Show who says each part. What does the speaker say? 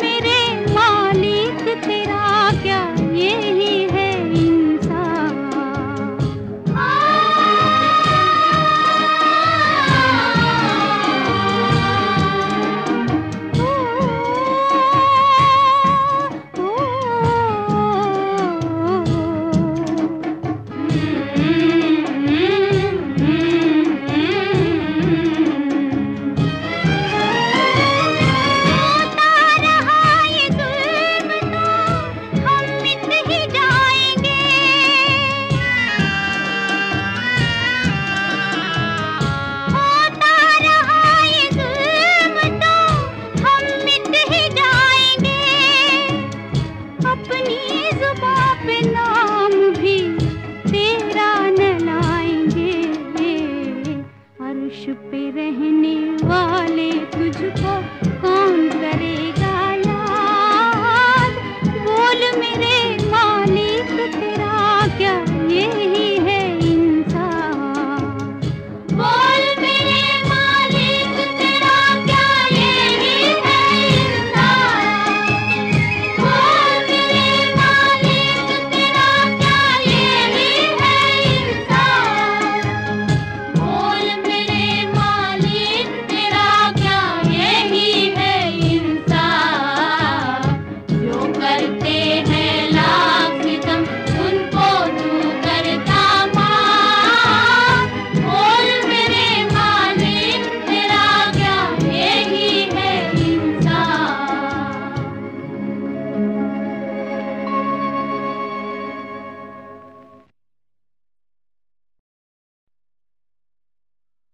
Speaker 1: पे वाले तुझको कौन करेगा याद? बोल मेरे